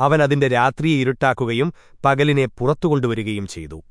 അവൻ അതിന്റെ രാത്രിയെ ഇരുട്ടാക്കുകയും പകലിനെ പുറത്തുകൊണ്ടുവരികയും ചെയ്തു.